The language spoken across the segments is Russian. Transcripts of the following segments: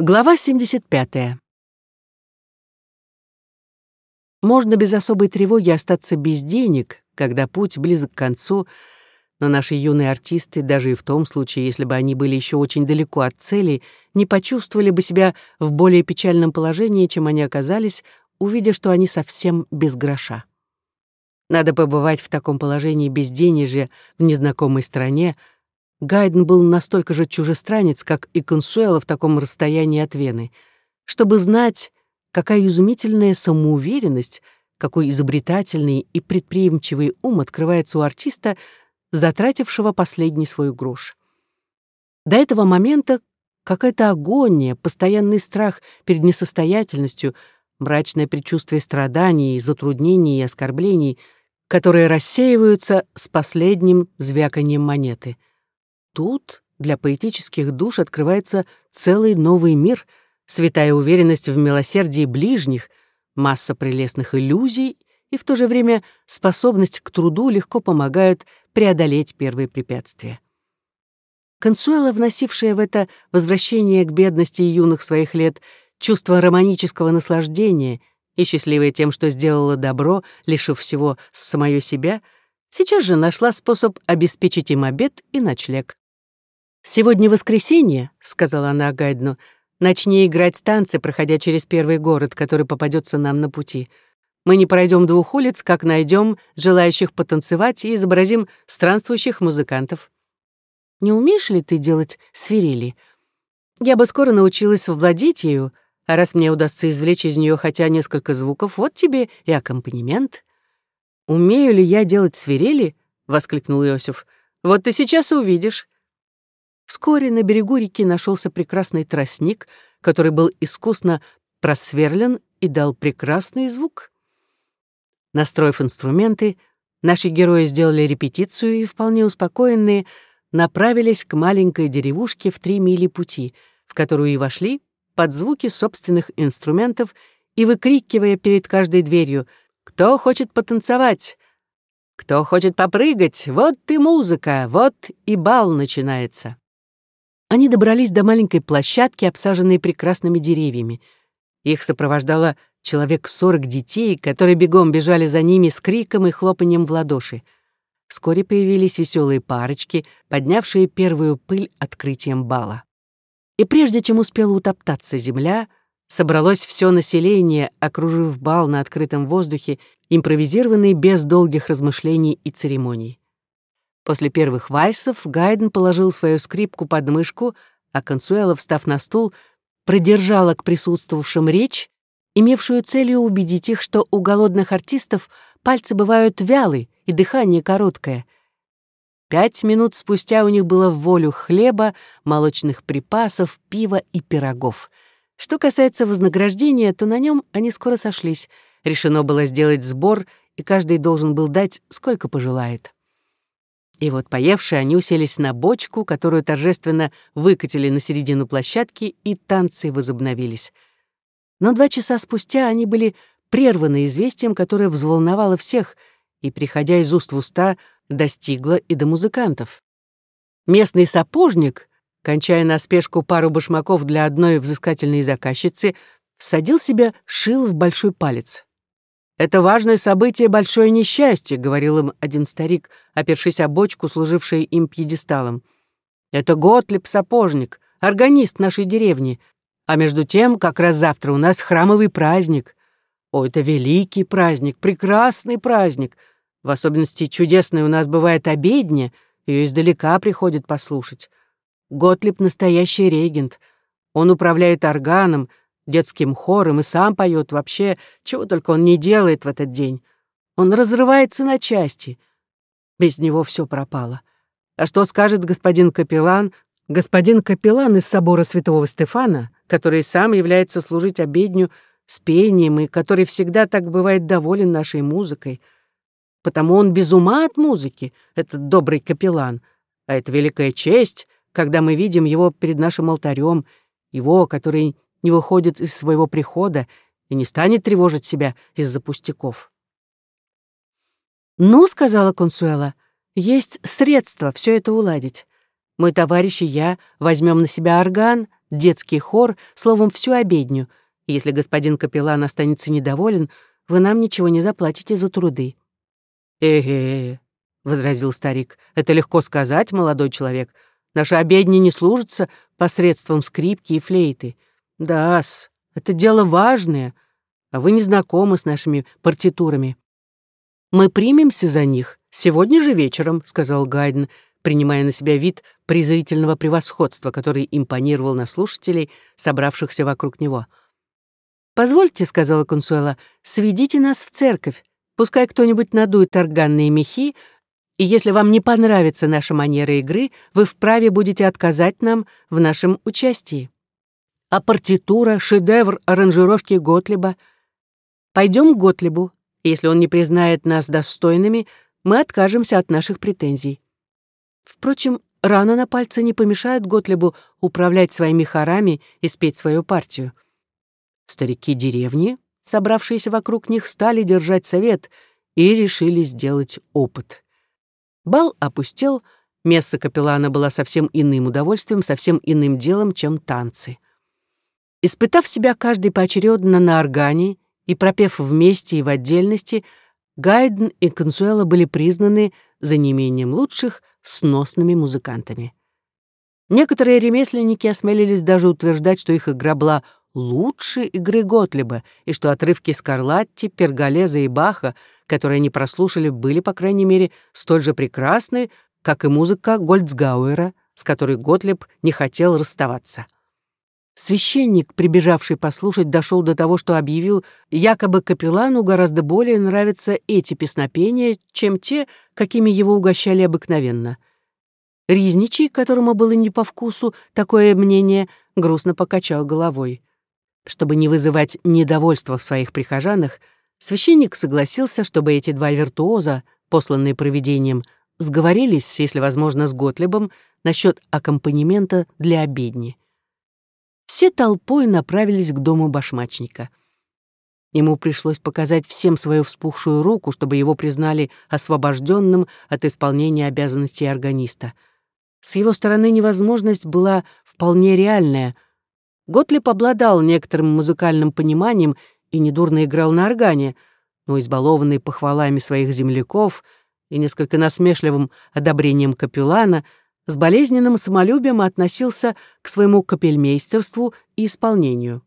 Глава 75. Можно без особой тревоги остаться без денег, когда путь близок к концу, но наши юные артисты, даже и в том случае, если бы они были еще очень далеко от цели, не почувствовали бы себя в более печальном положении, чем они оказались, увидя, что они совсем без гроша. Надо побывать в таком положении без денежья в незнакомой стране, Гайден был настолько же чужестранец, как и Консуэла в таком расстоянии от Вены, чтобы знать, какая изумительная самоуверенность, какой изобретательный и предприимчивый ум открывается у артиста, затратившего последний свой грош. До этого момента какая-то агония, постоянный страх перед несостоятельностью, мрачное предчувствие страданий, затруднений и оскорблений, которые рассеиваются с последним звяканием монеты — тут для поэтических душ открывается целый новый мир, святая уверенность в милосердии ближних, масса прелестных иллюзий и в то же время способность к труду легко помогают преодолеть первые препятствия. Консуэла, вносившая в это возвращение к бедности юных своих лет чувство романического наслаждения и счастливая тем, что сделала добро, лишив всего самое себя, сейчас же нашла способ обеспечить им обед и ночлег. «Сегодня воскресенье», — сказала она Гайдну, «начни играть танцы, проходя через первый город, который попадется нам на пути. Мы не пройдем двух улиц, как найдем желающих потанцевать и изобразим странствующих музыкантов». «Не умеешь ли ты делать свирели? Я бы скоро научилась владеть ею, а раз мне удастся извлечь из нее хотя несколько звуков, вот тебе и аккомпанемент». «Умею ли я делать свирели?» — воскликнул Иосиф. «Вот ты сейчас увидишь». Вскоре на берегу реки нашелся прекрасный тростник, который был искусно просверлен и дал прекрасный звук. Настроив инструменты, наши герои сделали репетицию и, вполне успокоенные, направились к маленькой деревушке в три мили пути, в которую и вошли под звуки собственных инструментов и выкрикивая перед каждой дверью «Кто хочет потанцевать? Кто хочет попрыгать? Вот и музыка, вот и бал начинается». Они добрались до маленькой площадки, обсаженной прекрасными деревьями. Их сопровождало человек сорок детей, которые бегом бежали за ними с криком и хлопанием в ладоши. Вскоре появились веселые парочки, поднявшие первую пыль открытием бала. И прежде чем успела утоптаться земля, собралось все население, окружив бал на открытом воздухе, импровизированный без долгих размышлений и церемоний. После первых вальсов Гайден положил свою скрипку под мышку, а Консуэла, встав на стул, продержала к присутствовавшим речь, имевшую целью убедить их, что у голодных артистов пальцы бывают вялы и дыхание короткое. Пять минут спустя у них было в волю хлеба, молочных припасов, пива и пирогов. Что касается вознаграждения, то на нем они скоро сошлись. Решено было сделать сбор, и каждый должен был дать, сколько пожелает. И вот, поевшие, они уселись на бочку, которую торжественно выкатили на середину площадки, и танцы возобновились. Но два часа спустя они были прерваны известием, которое взволновало всех и, приходя из уст в уста, достигло и до музыкантов. Местный сапожник, кончая на спешку пару башмаков для одной взыскательной заказчицы, всадил себе шил в большой палец. «Это важное событие — большое несчастье», — говорил им один старик, опершись о бочку, служившей им пьедесталом. «Это Готлиб-сапожник, органист нашей деревни. А между тем, как раз завтра у нас храмовый праздник. О, это великий праздник, прекрасный праздник. В особенности чудесный у нас бывает обедня, ее издалека приходят послушать. Готлиб — настоящий регент. Он управляет органом, детским хором и сам поет вообще, чего только он не делает в этот день. Он разрывается на части. Без него все пропало. А что скажет господин капеллан, господин капеллан из собора святого Стефана, который сам является служить обедню с пением и который всегда так бывает доволен нашей музыкой. Потому он без ума от музыки, этот добрый капеллан. А это великая честь, когда мы видим его перед нашим алтарем, его, который не выходит из своего прихода и не станет тревожить себя из-за пустяков. «Ну, — сказала Консуэла, — есть средства все это уладить. Мой товарищ и я возьмем на себя орган, детский хор, словом, всю обедню. Если господин капеллан останется недоволен, вы нам ничего не заплатите за труды». «Э-э-э», — возразил старик, — «это легко сказать, молодой человек. Наши обедни не служатся посредством скрипки и флейты. Да-с, это дело важное, а вы не знакомы с нашими партитурами». «Мы примемся за них сегодня же вечером», — сказал Гайден, принимая на себя вид презрительного превосходства, который импонировал на слушателей, собравшихся вокруг него. «Позвольте», — сказала Консуэла, — «сведите нас в церковь. Пускай кто-нибудь надует органные мехи, и если вам не понравится наша манера игры, вы вправе будете отказать нам в нашем участии. А партитура — шедевр аранжировки Готлиба. Пойдем к Готлибу. Если он не признает нас достойными, мы откажемся от наших претензий. Впрочем, рана на пальце не помешает Готлибу управлять своими хорами и спеть свою партию. Старики деревни, собравшиеся вокруг них, стали держать совет и решили сделать опыт. Бал опустел, место капеллана было совсем иным удовольствием, совсем иным делом, чем танцы. Испытав себя каждый поочередно на органе и пропев вместе и в отдельности, Гайден и Консуэла были признаны за неимением лучших сносными музыкантами. Некоторые ремесленники осмелились даже утверждать, что их игра была лучше игры Готлиба, и что отрывки Скарлатти, Перголеза и Баха, которые они прослушали, были, по крайней мере, столь же прекрасны, как и музыка Гольцгауэра, с которой Готлиб не хотел расставаться. Священник, прибежавший послушать, дошел до того, что объявил, якобы капеллану гораздо более нравятся эти песнопения, чем те, какими его угощали обыкновенно. Ризничий, которому было не по вкусу такое мнение, грустно покачал головой. Чтобы не вызывать недовольства в своих прихожанах, священник согласился, чтобы эти два виртуоза, посланные провидением, сговорились, если возможно, с Готлебом насчет аккомпанемента для обедни. Все толпой направились к дому башмачника. Ему пришлось показать всем свою вспухшую руку, чтобы его признали освобожденным от исполнения обязанностей органиста. С его стороны невозможность была вполне реальная — Готлиб обладал некоторым музыкальным пониманием и недурно играл на органе, но избалованный похвалами своих земляков и несколько насмешливым одобрением капеллана, с болезненным самолюбием относился к своему капельмейстерству и исполнению.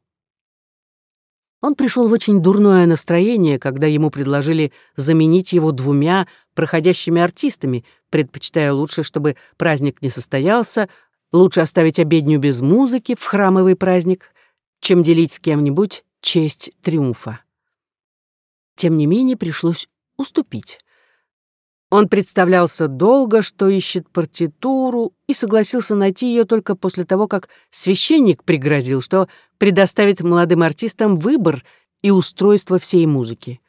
Он пришел в очень дурное настроение, когда ему предложили заменить его двумя проходящими артистами, предпочитая лучше, чтобы праздник не состоялся, Лучше оставить обедню без музыки в храмовый праздник, чем делить с кем-нибудь честь триумфа. Тем не менее, пришлось уступить. Он представлялся долго, что ищет партитуру, и согласился найти ее только после того, как священник пригрозил, что предоставит молодым артистам выбор и устройство всей музыки.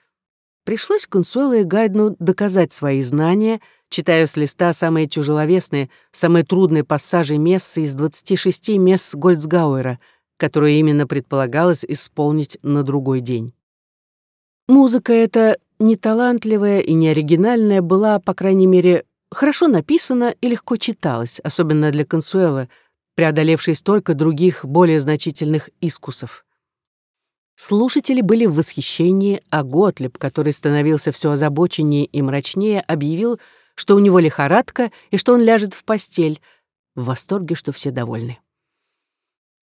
Пришлось Консуэло и Гайдну доказать свои знания — читая с листа самые тяжеловесные, самые трудные пассажи мессы из 26 месс Гольцгауэра, которые именно предполагалось исполнить на другой день. Музыка эта неталантливая и неоригинальная была, по крайней мере, хорошо написана и легко читалась, особенно для Консуэла, преодолевшей столько других, более значительных искусов. Слушатели были в восхищении, а Готлеб, который становился все озабоченнее и мрачнее, объявил, что у него лихорадка и что он ляжет в постель, в восторге, что все довольны.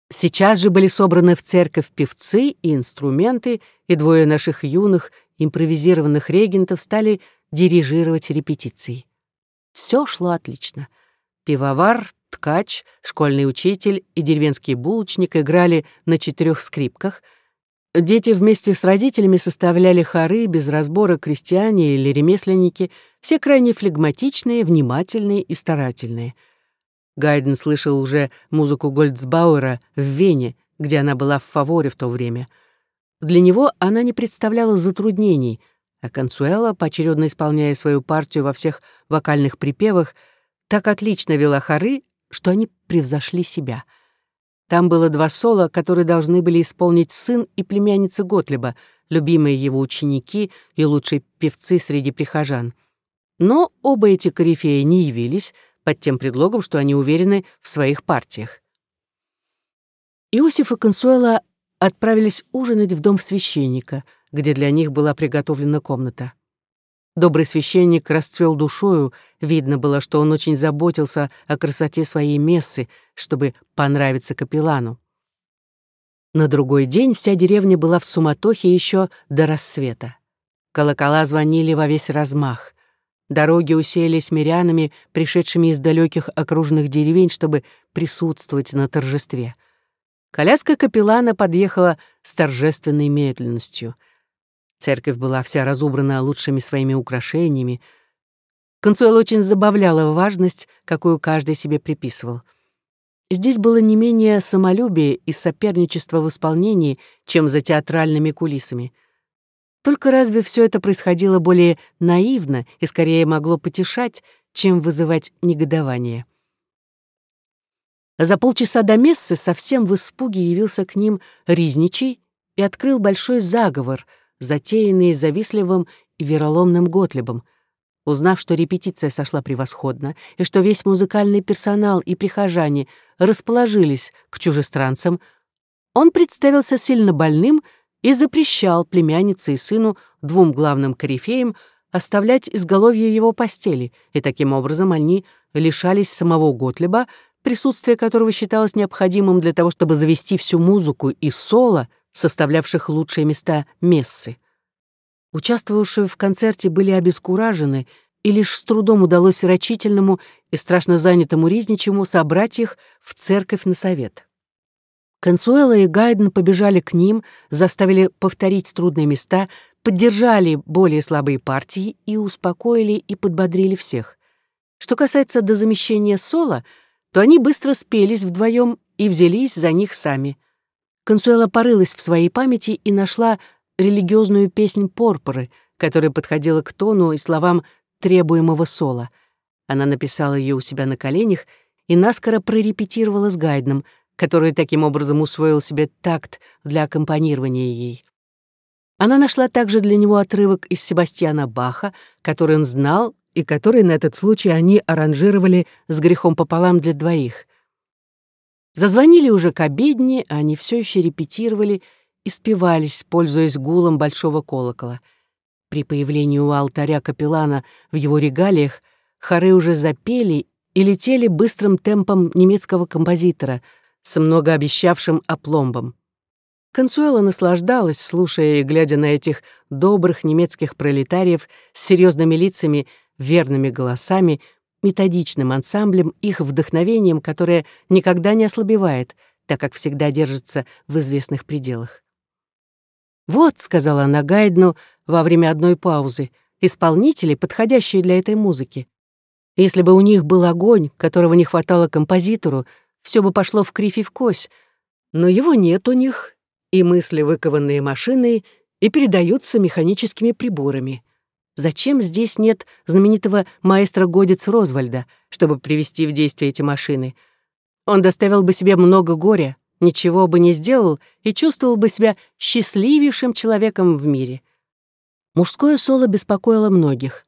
Сейчас же были собраны в церковь певцы и инструменты, и двое наших юных импровизированных регентов стали дирижировать репетиции. Все шло отлично. Пивовар, ткач, школьный учитель и деревенский булочник играли на четырех скрипках — Дети вместе с родителями составляли хоры, без разбора крестьяне или ремесленники, все крайне флегматичные, внимательные и старательные. Гайден слышал уже музыку Гольцбауэра в Вене, где она была в фаворе в то время. Для него она не представляла затруднений, а Консуэла, поочередно исполняя свою партию во всех вокальных припевах, так отлично вела хоры, что они превзошли себя — там было два соло, которые должны были исполнить сын и племянница Готлиба, любимые его ученики и лучшие певцы среди прихожан. Но оба эти корифеи не явились под тем предлогом, что они уверены в своих партиях. Иосиф и Консуэла отправились ужинать в дом священника, где для них была приготовлена комната. Добрый священник расцвел душою, видно было, что он очень заботился о красоте своей мессы, чтобы понравиться капеллану. На другой день вся деревня была в суматохе еще до рассвета. Колокола звонили во весь размах. Дороги усеялись мирянами, пришедшими из далеких окружных деревень, чтобы присутствовать на торжестве. Коляска капеллана подъехала с торжественной медленностью. Церковь была вся разубрана лучшими своими украшениями. Консуэл очень забавляла важность, какую каждый себе приписывал. Здесь было не менее самолюбие и соперничество в исполнении, чем за театральными кулисами — только разве все это происходило более наивно и скорее могло потешать, чем вызывать негодование? За полчаса до мессы совсем в испуге явился к ним Ризничий и открыл большой заговор, затеянный завистливым и вероломным Готлебом. Узнав, что репетиция сошла превосходно, и что весь музыкальный персонал и прихожане расположились к чужестранцам, он представился сильно больным — и запрещал племяннице и сыну, двум главным корифеям, оставлять изголовье его постели, и таким образом они лишались самого Готлеба, присутствие которого считалось необходимым для того, чтобы завести всю музыку и соло, составлявших лучшие места мессы. Участвовавшие в концерте были обескуражены, и лишь с трудом удалось рачительному и страшно занятому Ризничему собрать их в церковь на совет. Консуэла и Гайден побежали к ним, заставили повторить трудные места, поддержали более слабые партии и успокоили и подбодрили всех. Что касается до замещения соло, то они быстро спелись вдвоем и взялись за них сами. Консуэла порылась в своей памяти и нашла религиозную песнь Порпоры, которая подходила к тону и словам требуемого соло. Она написала ее у себя на коленях и наскоро прорепетировала с Гайденом — который таким образом усвоил себе такт для аккомпанирования ей. Она нашла также для него отрывок из Себастьяна Баха, который он знал и который на этот случай они аранжировали с грехом пополам для двоих. Зазвонили уже к обедне, а они все еще репетировали и спевались, пользуясь гулом большого колокола. При появлении у алтаря капеллана в его регалиях хоры уже запели и летели быстрым темпом немецкого композитора — с многообещавшим опломбом. Консуэла наслаждалась, слушая и глядя на этих добрых немецких пролетариев с серьезными лицами, верными голосами, методичным ансамблем, их вдохновением, которое никогда не ослабевает, так как всегда держится в известных пределах. «Вот», — сказала она Гайдну во время одной паузы, «исполнители, подходящие для этой музыки. Если бы у них был огонь, которого не хватало композитору, все бы пошло в кривь и в кось, но его нет у них, и мысли выкованные машиной и передаются механическими приборами. Зачем здесь нет знаменитого маэстро Годец Розвальда, чтобы привести в действие эти машины? Он доставил бы себе много горя, ничего бы не сделал и чувствовал бы себя счастливейшим человеком в мире. Мужское соло беспокоило многих.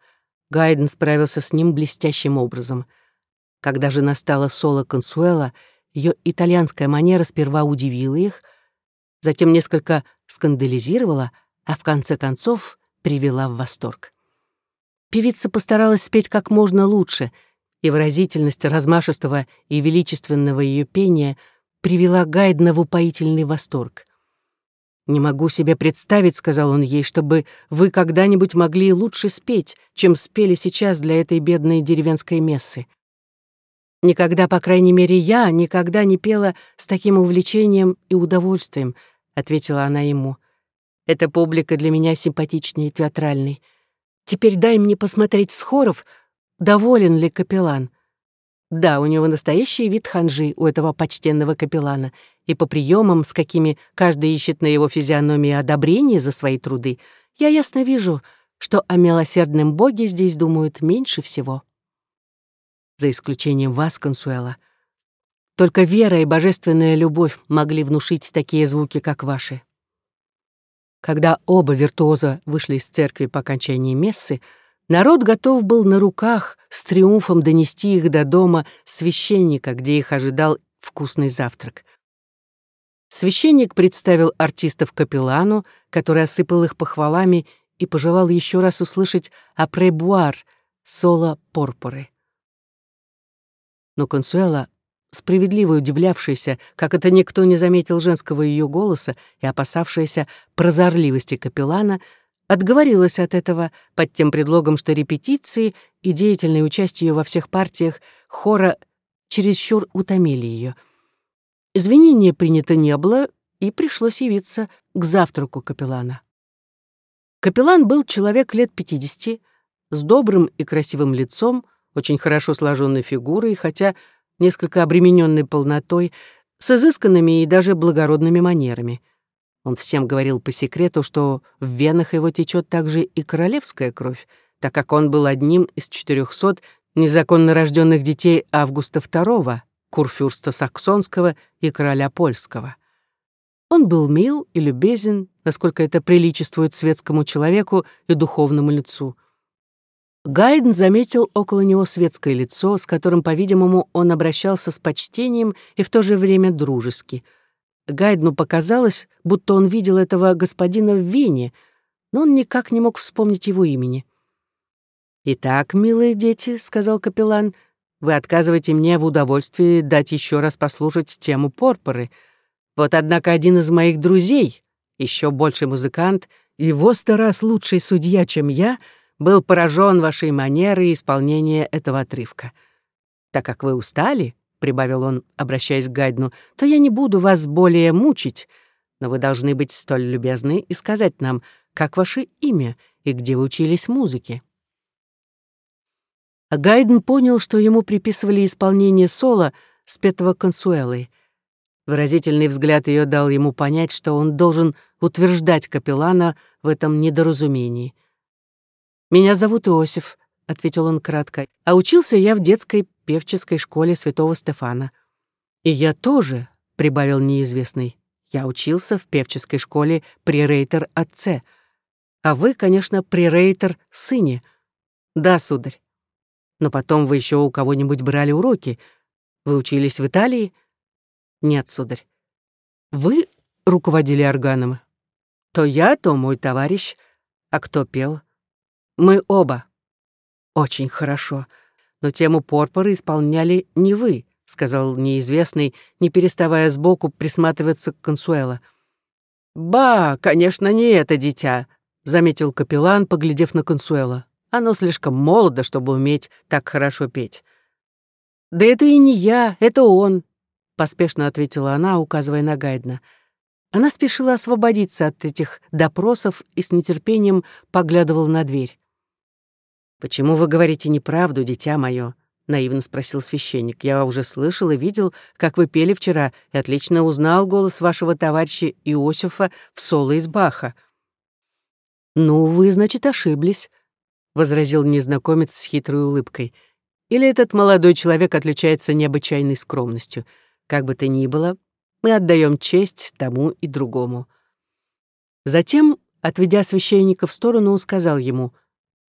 Гайден справился с ним блестящим образом — когда же настала соло Консуэла, ее итальянская манера сперва удивила их, затем несколько скандализировала, а в конце концов привела в восторг. Певица постаралась спеть как можно лучше, и выразительность размашистого и величественного ее пения привела Гайдна в упоительный восторг. «Не могу себе представить», — сказал он ей, «чтобы вы когда-нибудь могли лучше спеть, чем спели сейчас для этой бедной деревенской мессы. Никогда, по крайней мере, я никогда не пела с таким увлечением и удовольствием, ответила она ему. Эта публика для меня симпатичнее театральной. Теперь дай мне посмотреть с хоров, доволен ли капеллан. Да, у него настоящий вид ханжи у этого почтенного капеллана, и по приемам, с какими каждый ищет на его физиономии одобрение за свои труды, я ясно вижу, что о милосердном боге здесь думают меньше всего за исключением вас, Консуэла. Только вера и божественная любовь могли внушить такие звуки, как ваши. Когда оба виртуоза вышли из церкви по окончании мессы, народ готов был на руках с триумфом донести их до дома священника, где их ожидал вкусный завтрак. Священник представил артистов капеллану, который осыпал их похвалами и пожелал еще раз услышать «Апребуар» соло Порпоры. Но Консуэла, справедливо удивлявшаяся, как это никто не заметил женского ее голоса и опасавшаяся прозорливости капеллана, отговорилась от этого под тем предлогом, что репетиции и деятельное участие во всех партиях хора чересчур утомили ее. Извинения принято не было, и пришлось явиться к завтраку капеллана. Капеллан был человек лет пятидесяти, с добрым и красивым лицом, очень хорошо сложенной фигурой, хотя несколько обремененной полнотой, с изысканными и даже благородными манерами. Он всем говорил по секрету, что в венах его течет также и королевская кровь, так как он был одним из четырехсот незаконно рожденных детей Августа II, курфюрста Саксонского и короля Польского. Он был мил и любезен, насколько это приличествует светскому человеку и духовному лицу. Гайден заметил около него светское лицо, с которым, по-видимому, он обращался с почтением и в то же время дружески. Гайдну показалось, будто он видел этого господина в Вене, но он никак не мог вспомнить его имени. «Итак, милые дети», — сказал капеллан, — «вы отказываете мне в удовольствии дать еще раз послушать тему Порпоры. Вот, однако, один из моих друзей, еще больше музыкант, и сто раз лучший судья, чем я, был поражен вашей манерой исполнения этого отрывка. Так как вы устали, — прибавил он, обращаясь к Гайдну, — то я не буду вас более мучить, но вы должны быть столь любезны и сказать нам, как ваше имя и где вы учились музыке. А Гайден понял, что ему приписывали исполнение соло, спетого консуэлой. Выразительный взгляд ее дал ему понять, что он должен утверждать капеллана в этом недоразумении. «Меня зовут Иосиф», — ответил он кратко, «а учился я в детской певческой школе святого Стефана». «И я тоже», — прибавил неизвестный, «я учился в певческой школе при рейтер отце, а вы, конечно, при рейтер сыне». «Да, сударь». Но потом вы еще у кого-нибудь брали уроки. Вы учились в Италии? Нет, сударь. Вы руководили органом? То я, то мой товарищ. А кто пел? Мы оба. Очень хорошо. Но тему порпоры исполняли не вы, сказал неизвестный, не переставая сбоку присматриваться к Консуэло. «Ба, конечно, не это дитя», — заметил капеллан, поглядев на Консуэло. Оно слишком молодо, чтобы уметь так хорошо петь. «Да это и не я, это он», — поспешно ответила она, указывая на Гайдна. Она спешила освободиться от этих допросов и с нетерпением поглядывала на дверь. «Почему вы говорите неправду, дитя мое?» — наивно спросил священник. «Я уже слышал и видел, как вы пели вчера, и отлично узнал голос вашего товарища Иосифа в соло из Баха». «Ну, вы, значит, ошиблись. — возразил незнакомец с хитрой улыбкой. «Или этот молодой человек отличается необычайной скромностью. Как бы то ни было, мы отдаем честь тому и другому». Затем, отведя священника в сторону, сказал ему,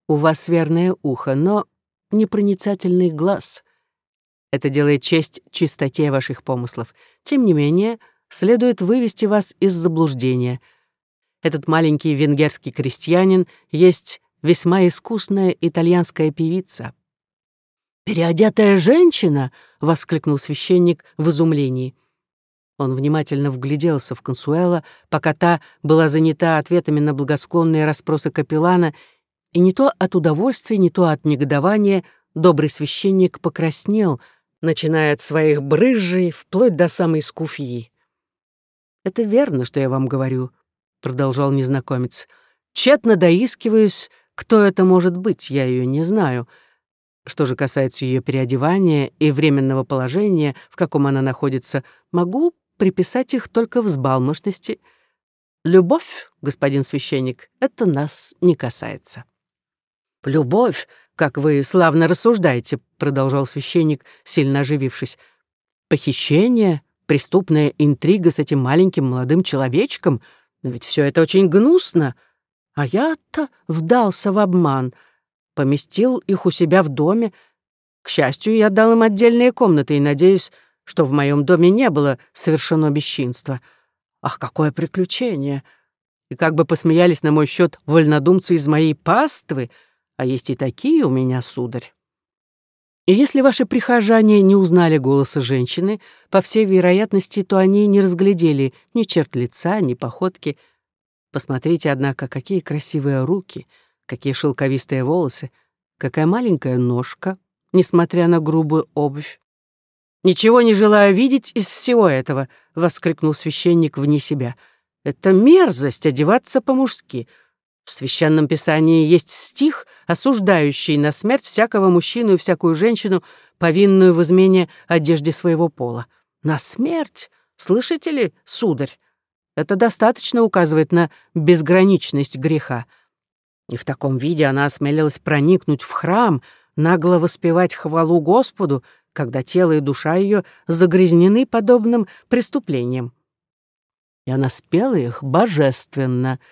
«У вас верное ухо, но непроницательный глаз. Это делает честь чистоте ваших помыслов. Тем не менее, следует вывести вас из заблуждения. Этот маленький венгерский крестьянин есть весьма искусная итальянская певица. «Переодетая женщина!» — воскликнул священник в изумлении. Он внимательно вгляделся в Консуэла, пока та была занята ответами на благосклонные расспросы капеллана, и не то от удовольствия, не то от негодования добрый священник покраснел, начиная от своих брызжей вплоть до самой скуфьи. «Это верно, что я вам говорю», — продолжал незнакомец. «Тщетно доискиваюсь, кто это может быть, я ее не знаю. Что же касается ее переодевания и временного положения, в каком она находится, могу приписать их только взбалмошности. Любовь, господин священник, это нас не касается. Любовь, как вы славно рассуждаете, продолжал священник, сильно оживившись. Похищение, преступная интрига с этим маленьким молодым человечком, но ведь все это очень гнусно. А я-то вдался в обман, поместил их у себя в доме. К счастью, я дал им отдельные комнаты и надеюсь, что в моем доме не было совершено бесчинства. Ах, какое приключение! И как бы посмеялись на мой счет вольнодумцы из моей паствы, а есть и такие у меня, сударь. И если ваши прихожане не узнали голоса женщины, по всей вероятности, то они не разглядели ни черт лица, ни походки. Посмотрите, однако, какие красивые руки, какие шелковистые волосы, какая маленькая ножка, несмотря на грубую обувь. «Ничего не желаю видеть из всего этого», — воскликнул священник вне себя. «Это мерзость одеваться по-мужски. В священном писании есть стих, осуждающий на смерть всякого мужчину и всякую женщину, повинную в измене одежде своего пола. На смерть? Слышите ли, сударь? Это достаточно указывает на безграничность греха. И в таком виде она осмелилась проникнуть в храм, нагло воспевать хвалу Господу, когда тело и душа ее загрязнены подобным преступлением. И она спела их божественно —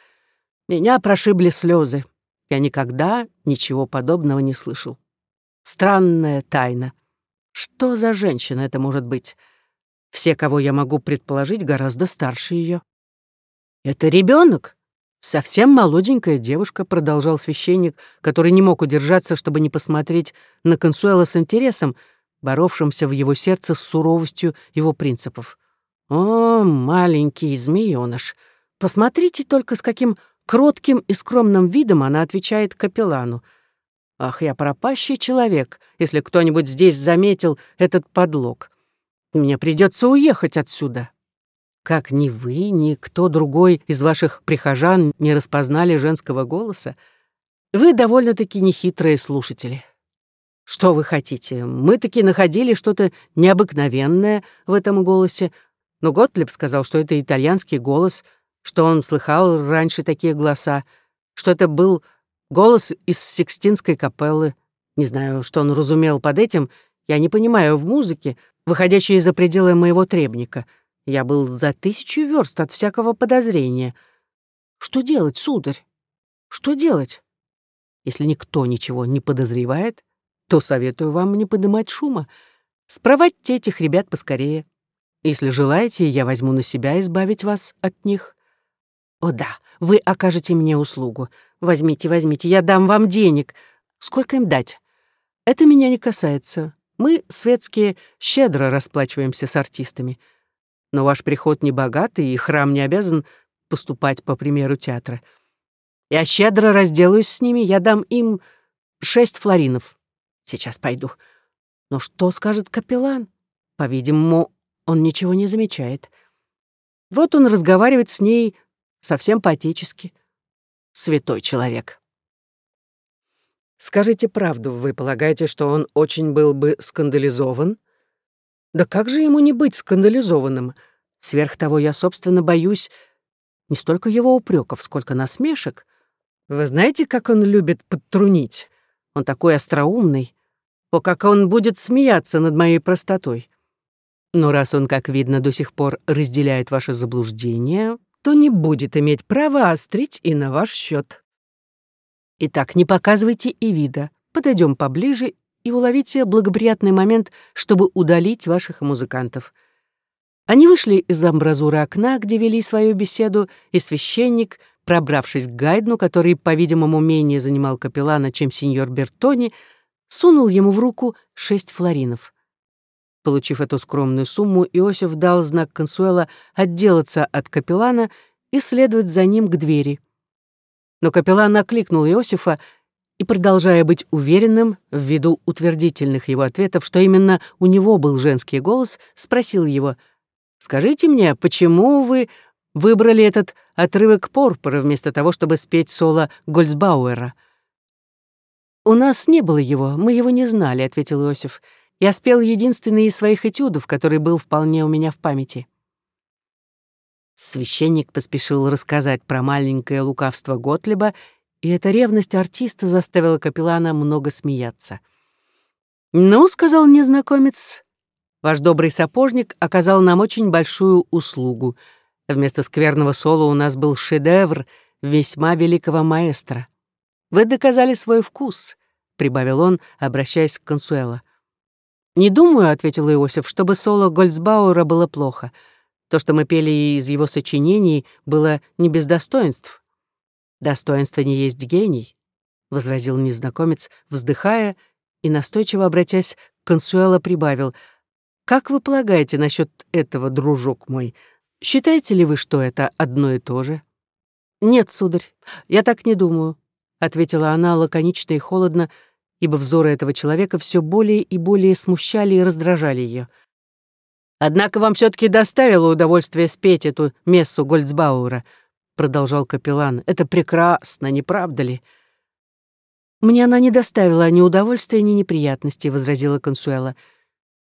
меня прошибли слезы. Я никогда ничего подобного не слышал. Странная тайна. Что за женщина это может быть? Все, кого я могу предположить, гораздо старше ее. Это ребенок, Совсем молоденькая девушка, продолжал священник, который не мог удержаться, чтобы не посмотреть на Консуэла с интересом, боровшимся в его сердце с суровостью его принципов. О, маленький змеёныш! Посмотрите только, с каким Кротким и скромным видом она отвечает капеллану. «Ах, я пропащий человек, если кто-нибудь здесь заметил этот подлог. Мне придется уехать отсюда». Как ни вы, ни кто другой из ваших прихожан не распознали женского голоса, вы довольно-таки нехитрые слушатели. Что вы хотите? Мы таки находили что-то необыкновенное в этом голосе, но Готлеб сказал, что это итальянский голос — что он слыхал раньше такие голоса, что это был голос из Сикстинской капеллы. Не знаю, что он разумел под этим, я не понимаю в музыке, выходящей за пределы моего требника. Я был за тысячу верст от всякого подозрения. Что делать, сударь? Что делать? Если никто ничего не подозревает, то советую вам не поднимать шума. Спровадьте этих ребят поскорее. Если желаете, я возьму на себя избавить вас от них. «О да, вы окажете мне услугу. Возьмите, возьмите, я дам вам денег. Сколько им дать? Это меня не касается. Мы, светские, щедро расплачиваемся с артистами. Но ваш приход не богатый, и храм не обязан поступать по примеру театра. Я щедро разделаюсь с ними, я дам им шесть флоринов. Сейчас пойду. Но что скажет капеллан? По-видимому, он ничего не замечает. Вот он разговаривает с ней совсем по-отечески. Святой человек. Скажите правду, вы полагаете, что он очень был бы скандализован? Да как же ему не быть скандализованным? Сверх того, я, собственно, боюсь не столько его упреков, сколько насмешек. Вы знаете, как он любит подтрунить? Он такой остроумный. О, как он будет смеяться над моей простотой. Но раз он, как видно, до сих пор разделяет ваше заблуждение, то не будет иметь права острить и на ваш счет. Итак, не показывайте и вида. Подойдем поближе и уловите благоприятный момент, чтобы удалить ваших музыкантов. Они вышли из амбразуры окна, где вели свою беседу, и священник, пробравшись к Гайдну, который, по-видимому, менее занимал капеллана, чем сеньор Бертони, сунул ему в руку шесть флоринов. Получив эту скромную сумму, Иосиф дал знак Консуэла отделаться от капеллана и следовать за ним к двери. Но капеллан окликнул Иосифа и, продолжая быть уверенным, ввиду утвердительных его ответов, что именно у него был женский голос, спросил его, «Скажите мне, почему вы выбрали этот отрывок Порпора вместо того, чтобы спеть соло Гольцбауэра?» «У нас не было его, мы его не знали», — ответил Иосиф. Я спел единственный из своих этюдов, который был вполне у меня в памяти. Священник поспешил рассказать про маленькое лукавство Готлиба, и эта ревность артиста заставила капеллана много смеяться. «Ну, — сказал незнакомец, — ваш добрый сапожник оказал нам очень большую услугу. Вместо скверного соло у нас был шедевр весьма великого маэстро. Вы доказали свой вкус», — прибавил он, обращаясь к Консуэло. «Не думаю», — ответил Иосиф, — «чтобы соло Гольцбауэра было плохо. То, что мы пели из его сочинений, было не без достоинств. Достоинство не есть гений, — возразил незнакомец, вздыхая и настойчиво обратясь к Консуэло прибавил. «Как вы полагаете насчет этого, дружок мой? Считаете ли вы, что это одно и то же?» «Нет, сударь, я так не думаю», — ответила она лаконично и холодно, ибо взоры этого человека все более и более смущали и раздражали ее. «Однако вам все таки доставило удовольствие спеть эту мессу Гольцбауэра», — продолжал капеллан. «Это прекрасно, не правда ли?» «Мне она не доставила ни удовольствия, ни неприятностей», — возразила Консуэла.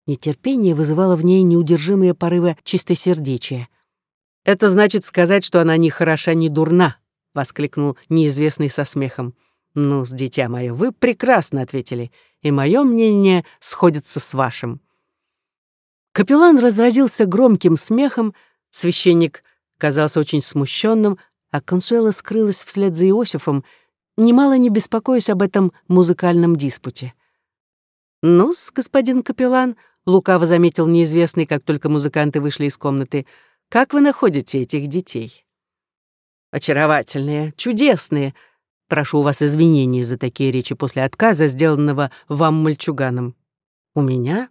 Нетерпение вызывало в ней неудержимые порывы чистосердечия. «Это значит сказать, что она ни хороша, ни дурна», — воскликнул неизвестный со смехом. «Ну, дитя мое, вы прекрасно ответили, и мое мнение сходится с вашим». Капеллан разразился громким смехом, священник казался очень смущенным, а Консуэла скрылась вслед за Иосифом, немало не беспокоясь об этом музыкальном диспуте. «Ну-с, господин капеллан», — лукаво заметил неизвестный, как только музыканты вышли из комнаты, «как вы находите этих детей?» «Очаровательные, чудесные. Прошу у вас извинений за такие речи после отказа, сделанного вам мальчуганом». «У меня?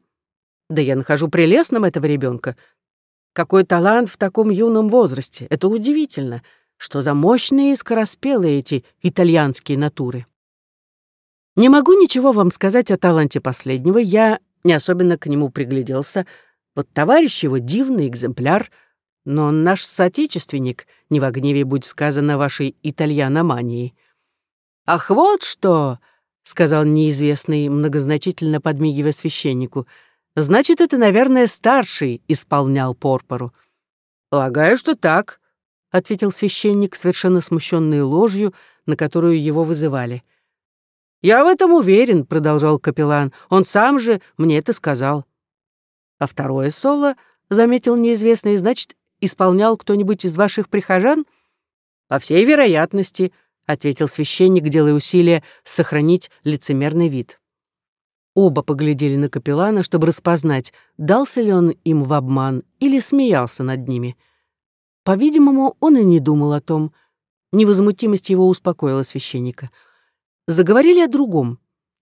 Да я нахожу прелестным этого ребенка. Какой талант в таком юном возрасте! Это удивительно!» Что за мощные и скороспелые эти итальянские натуры. Не могу ничего вам сказать о таланте последнего, я не особенно к нему пригляделся. Вот товарищ его дивный экземпляр, но он наш соотечественник, не в гневе будет сказано вашей итальяномании. «Ах, вот что!» — сказал неизвестный, многозначительно подмигивая священнику. «Значит, это, наверное, старший исполнял Порпору». «Полагаю, что так», — ответил священник, совершенно смущенный ложью, на которую его вызывали. «Я в этом уверен», — продолжал капеллан. «Он сам же мне это сказал». «А второе соло, — заметил неизвестный, — значит, исполнял кто-нибудь из ваших прихожан?» «По всей вероятности», — ответил священник, делая усилия сохранить лицемерный вид. Оба поглядели на капеллана, чтобы распознать, дался ли он им в обман или смеялся над ними — по-видимому, он и не думал о том. Невозмутимость его успокоила священника. Заговорили о другом.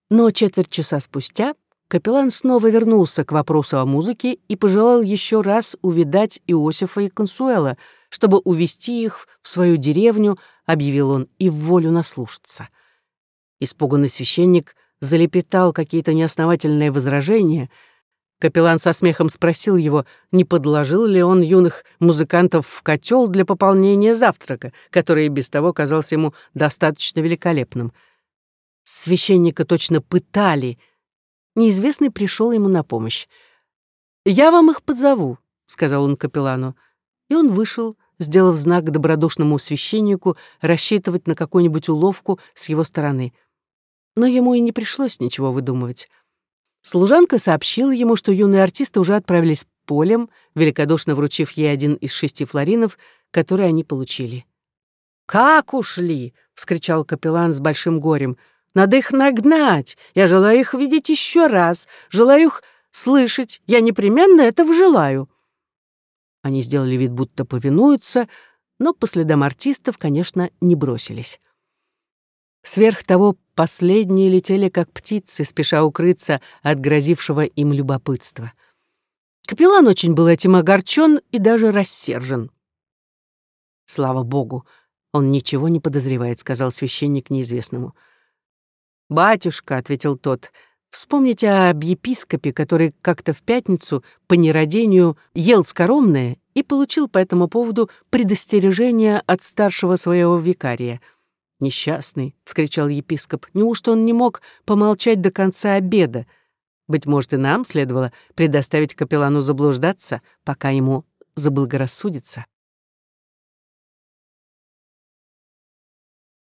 Но четверть часа спустя капеллан снова вернулся к вопросу о музыке и пожелал еще раз увидать Иосифа и Консуэла, чтобы увести их в свою деревню, объявил он, и в волю наслушаться. Испуганный священник залепетал какие-то неосновательные возражения — Капеллан со смехом спросил его, не подложил ли он юных музыкантов в котел для пополнения завтрака, который без того казался ему достаточно великолепным. Священника точно пытали. Неизвестный пришел ему на помощь. «Я вам их подзову», — сказал он капеллану. И он вышел, сделав знак добродушному священнику рассчитывать на какую-нибудь уловку с его стороны. Но ему и не пришлось ничего выдумывать. Служанка сообщила ему, что юные артисты уже отправились полем, великодушно вручив ей один из шести флоринов, которые они получили. «Как ушли!» — вскричал капеллан с большим горем. «Надо их нагнать! Я желаю их видеть еще раз! Желаю их слышать! Я непременно этого желаю!» Они сделали вид, будто повинуются, но по следам артистов, конечно, не бросились. Сверх того, последние летели как птицы, спеша укрыться от грозившего им любопытства. Капеллан очень был этим огорчен и даже рассержен. «Слава богу, он ничего не подозревает», — сказал священник неизвестному. «Батюшка», — ответил тот, — «вспомните об епископе, который как-то в пятницу по нерадению ел скоромное и получил по этому поводу предостережение от старшего своего викария». «Несчастный!» — вскричал епископ. «Неужто он не мог помолчать до конца обеда? Быть может, и нам следовало предоставить капеллану заблуждаться, пока ему заблагорассудится».